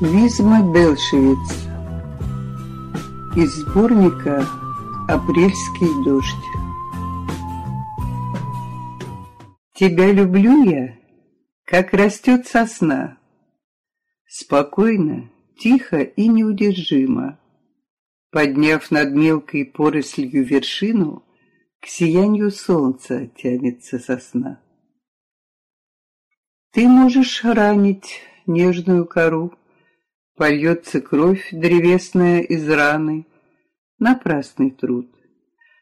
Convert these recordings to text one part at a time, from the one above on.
Визма Белшевец Из сборника «Апрельский дождь» Тебя люблю я, как растет сосна, Спокойно, тихо и неудержимо, Подняв над мелкой порослью вершину, К сиянию солнца тянется сосна. Ты можешь ранить нежную кору, Польется кровь древесная из раны, Напрасный труд.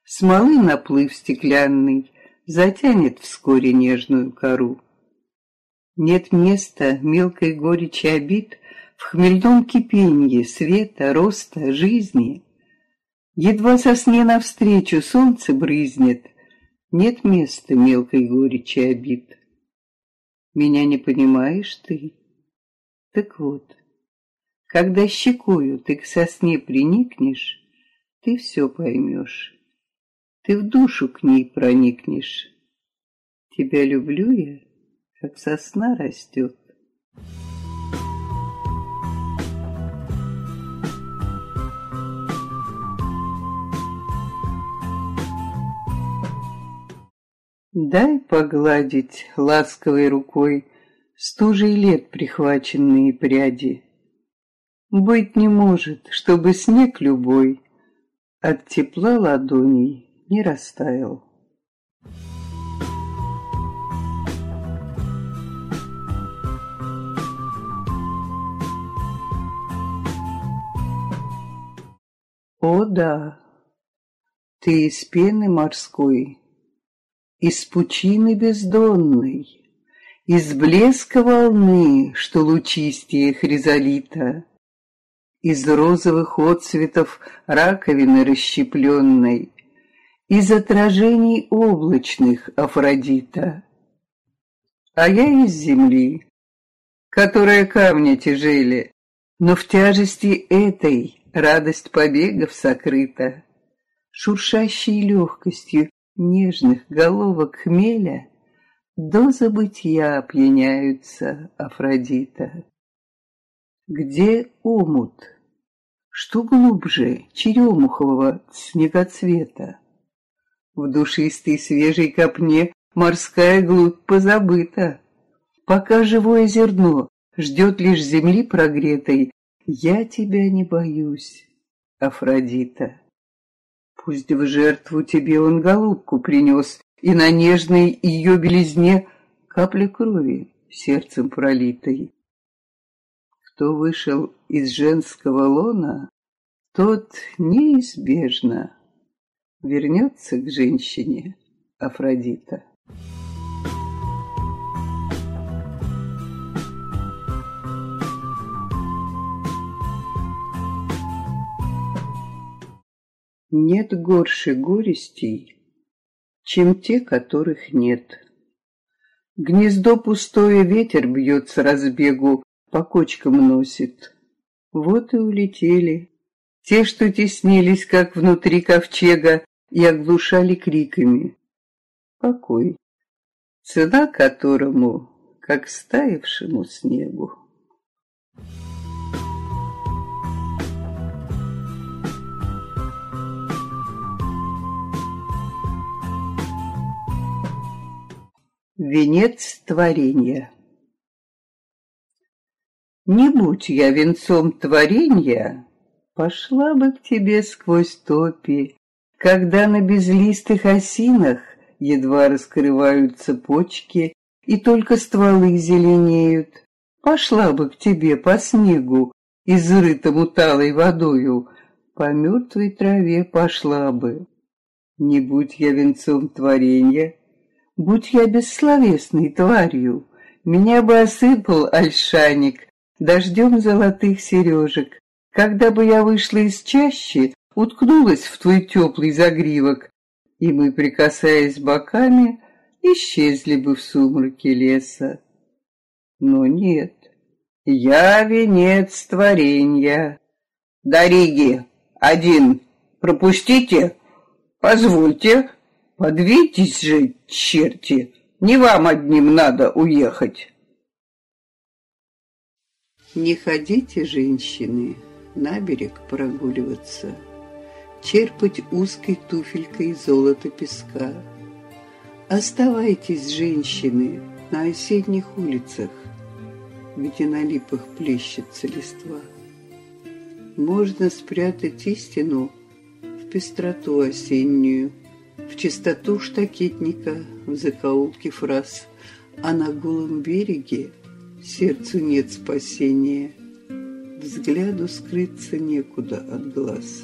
Смолы наплыв стеклянный Затянет вскоре нежную кору. Нет места мелкой горечи обид В хмельном кипенье света, роста, жизни. Едва сосне навстречу солнце брызнет, Нет места мелкой горечи обид. Меня не понимаешь ты? Так вот, когда щекою ты к сосне приникнешь, ты все поймешь. Ты в душу к ней проникнешь. Тебя люблю я, как сосна растет. Дай погладить ласковой рукой Стужей лет прихваченные пряди. Быть не может, чтобы снег любой От тепла ладоней не растаял. О да, ты из пены морской, из пучины бездонной, Из блеска волны, что лучистее хризолита, Из розовых отцветов раковины расщепленной, Из отражений облачных Афродита. А я из земли, которая камня тяжели, Но в тяжести этой радость побегов сокрыта. Шуршащей легкостью нежных головок хмеля До забытья опьяняются Афродита. Где омут? Что глубже черемухового снегоцвета? В душистой свежей копне морская глубь позабыта. Пока живое зерно ждет лишь земли прогретой, Я тебя не боюсь, Афродита. Пусть в жертву тебе он голубку принес, И на нежной ее белизне Капля крови сердцем пролитой. Кто вышел из женского лона, Тот неизбежно вернется к женщине Афродита. Нет горше горестей, чем те, которых нет. Гнездо пустое ветер бьет с разбегу, по кочкам носит. Вот и улетели. Те, что теснились, как внутри ковчега, и оглушали криками. Покой, цена которому, как стаившему снегу. Венец творения Не будь я венцом творения, Пошла бы к тебе сквозь топи, Когда на безлистых осинах Едва раскрываются почки И только стволы зеленеют. Пошла бы к тебе по снегу, Изрытому талой водою, По мертвой траве пошла бы. Не будь я венцом творения, Будь я бессловесной тварью, Меня бы осыпал альшаник Дождем золотых сережек. Когда бы я вышла из чащи, Уткнулась в твой теплый загривок, И мы, прикасаясь боками, Исчезли бы в сумраке леса. Но нет, я венец творенья. Дариги, один, пропустите, позвольте. Подвиньтесь же, черти, не вам одним надо уехать. Не ходите, женщины, на берег прогуливаться, Черпать узкой туфелькой золото песка. Оставайтесь, женщины, на осенних улицах, Где на липах плещется листва. Можно спрятать истину в пестроту осеннюю, В чистоту штакетника, в закоулке фраз, А на голом береге сердцу нет спасения, Взгляду скрыться некуда от глаз.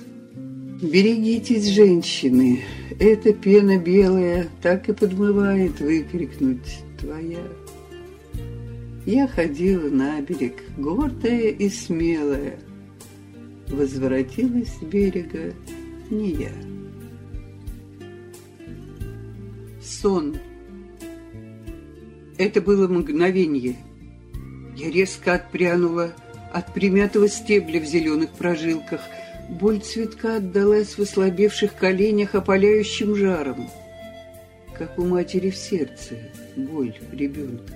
Берегитесь, женщины, эта пена белая Так и подмывает выкрикнуть «Твоя». Я ходила на берег, гордая и смелая, Возвратилась с берега не я. Сон. Это было мгновение — я резко отпрянула от примятого стебля в зеленых прожилках. Боль цветка отдалась в ослабевших коленях опаляющим жаром, как у матери в сердце боль ребенка.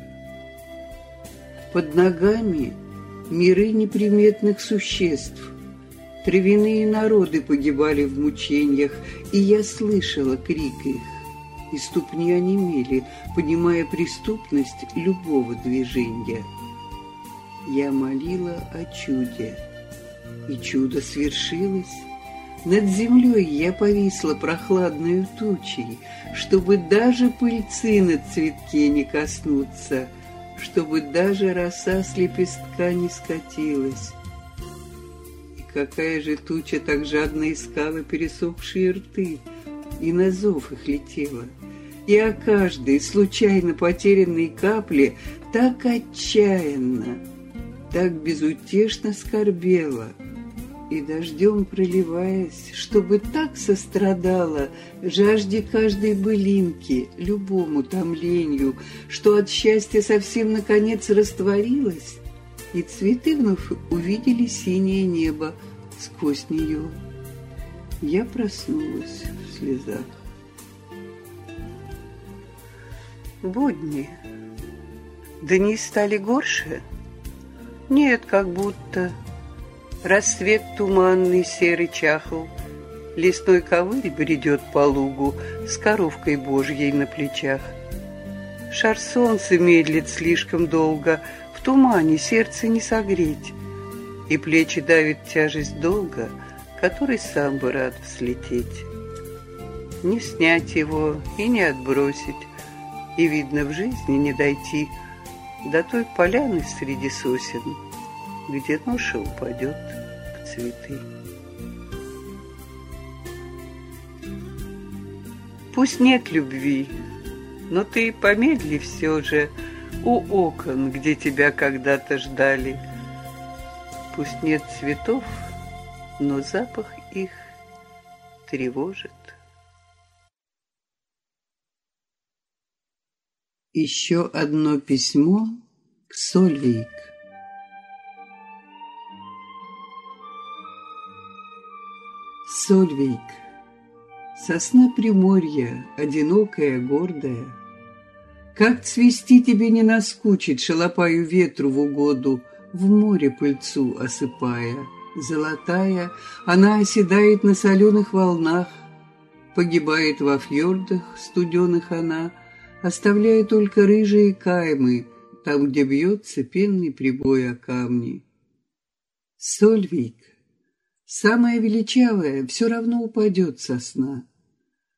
Под ногами миры неприметных существ, травяные народы погибали в мучениях, и я слышала крик их, и ступни онемели, понимая преступность любого движения — я молила о чуде. И чудо свершилось. Над землей я повисла прохладную тучей, Чтобы даже пыльцы на цветке не коснуться, Чтобы даже роса с лепестка не скатилась. И какая же туча так жадно искала пересохшие рты, И на зов их летела — и о каждой случайно потерянной капле так отчаянно, так безутешно скорбела, и дождем проливаясь, чтобы так сострадала жажде каждой былинки, любому томлению, что от счастья совсем наконец растворилась, и цветы вновь увидели синее небо сквозь нее. Я проснулась в слезах. Будни. Дни стали горше — нет, как будто. Рассвет туманный серый чахл. Лесной ковыль бредет по лугу С коровкой божьей на плечах. Шар солнца медлит слишком долго, В тумане сердце не согреть, И плечи давит тяжесть долга, Который сам бы рад взлететь. Не снять его и не отбросить, И, видно, в жизни не дойти — до той поляны среди сосен, где ноша упадет к цветы. Пусть нет любви, но ты помедли все же у окон, где тебя когда-то ждали. Пусть нет цветов, но запах их тревожит. Еще одно письмо к Сольвейк. Сольвейк, сосна Приморья, одинокая, гордая, Как цвести тебе не наскучит, шалопаю ветру в угоду, В море пыльцу осыпая, золотая, Она оседает на соленых волнах, Погибает во фьордах студеных она — оставляя только рыжие каймы, там, где бьется пенный прибой о камни. Сольвик, самая величавая, все равно упадет со сна.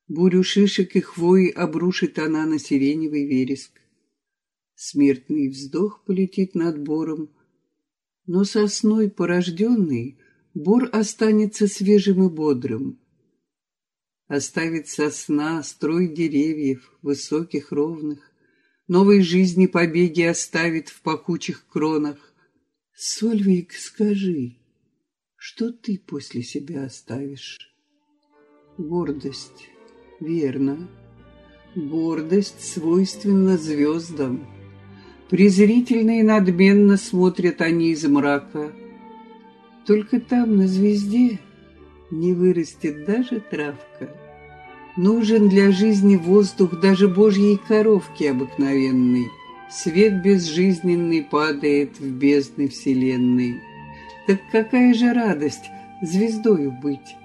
Бурю шишек и хвои обрушит она на сиреневый вереск. Смертный вздох полетит над бором, но сосной порожденный бор останется свежим и бодрым — Оставит сосна строй деревьев, высоких, ровных, Новой жизни побеги оставит в пахучих кронах. Сольвик, скажи, что ты после себя оставишь? Гордость, верно. Гордость свойственна звездам. Презрительно и надменно смотрят они из мрака. Только там, на звезде, не вырастет даже травка. Нужен для жизни воздух даже божьей коровки обыкновенной. Свет безжизненный падает в бездны вселенной. Так какая же радость звездою быть,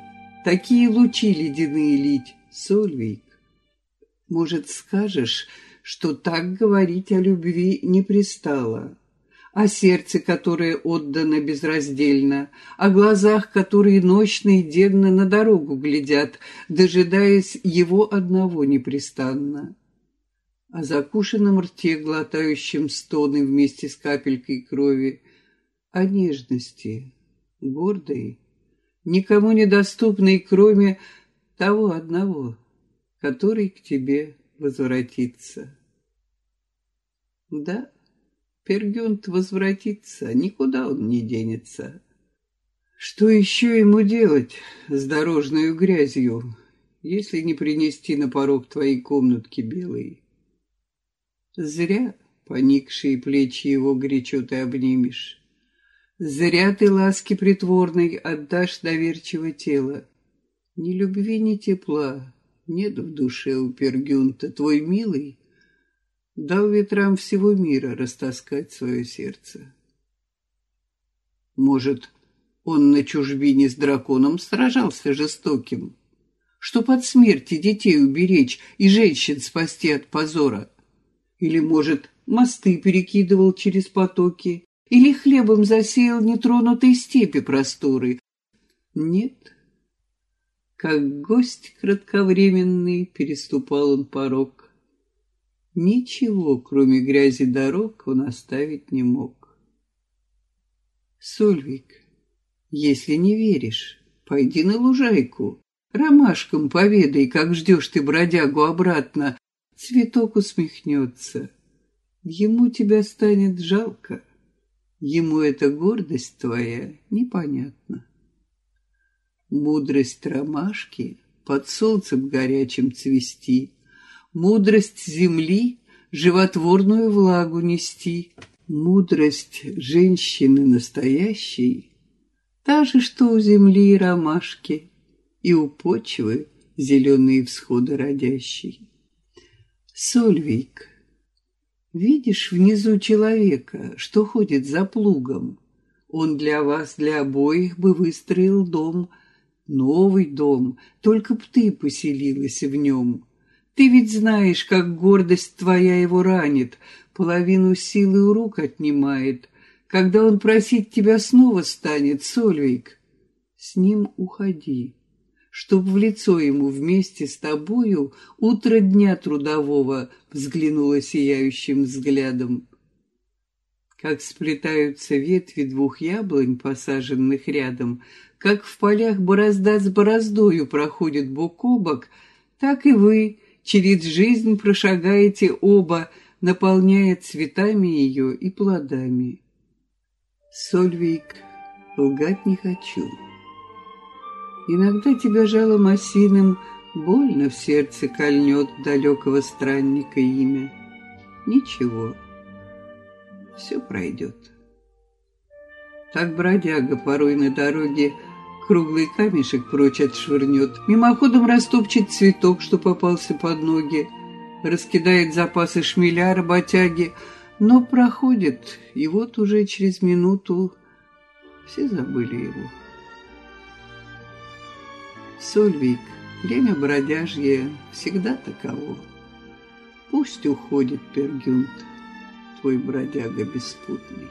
Такие лучи ледяные лить, Сольвейк. Может, скажешь, что так говорить о любви не пристало, о сердце, которое отдано безраздельно, о глазах, которые ночно и денно на дорогу глядят, дожидаясь его одного непрестанно о закушенном рте, глотающем стоны вместе с капелькой крови, о нежности, гордой, никому недоступной, кроме того одного, который к тебе возвратится. Да, Пергюнт возвратится, никуда он не денется. Что еще ему делать с дорожной грязью, если не принести на порог твоей комнатки белой? Зря поникшие плечи его горячо ты обнимешь. Зря ты ласки притворной отдашь доверчиво тело. Ни любви, ни тепла нет в душе у Пергюнта. Твой милый дал ветрам всего мира растаскать свое сердце. Может, он на чужбине с драконом сражался жестоким, чтоб от смерти детей уберечь и женщин спасти от позора. Или, может, мосты перекидывал через потоки, или хлебом засеял нетронутые степи просторы. Нет. Как гость кратковременный переступал он порог. Ничего, кроме грязи дорог, он оставить не мог. Сольвик, если не веришь, пойди на лужайку, ромашкам поведай, как ждешь ты бродягу обратно, Цветок усмехнется. Ему тебя станет жалко. Ему эта гордость твоя непонятна. Мудрость ромашки под солнцем горячим цвести, Мудрость земли животворную влагу нести, Мудрость женщины настоящей, Та же, что у земли и ромашки, И у почвы зеленые всходы родящей. Сольвик, видишь внизу человека, что ходит за плугом? Он для вас, для обоих бы выстроил дом, новый дом, только б ты поселилась в нем. Ты ведь знаешь, как гордость твоя его ранит, половину силы у рук отнимает. Когда он просить тебя снова станет, Сольвик, с ним уходи чтоб в лицо ему вместе с тобою утро дня трудового взглянуло сияющим взглядом. Как сплетаются ветви двух яблонь, посаженных рядом, как в полях борозда с бороздою проходит бок о бок, так и вы через жизнь прошагаете оба, наполняя цветами ее и плодами. Сольвик, лгать не хочу. Иногда тебя жалом осиным Больно в сердце кольнет далекого странника имя. Ничего, все пройдет. Так бродяга порой на дороге Круглый камешек прочь отшвырнет, Мимоходом растопчет цветок, что попался под ноги, Раскидает запасы шмеля работяги, Но проходит, и вот уже через минуту Все забыли его. Сольвик, время бродяжье всегда таково. Пусть уходит Пергюнт, твой бродяга беспутный.